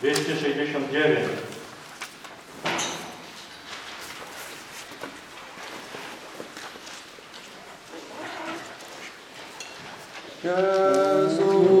269. Jezu,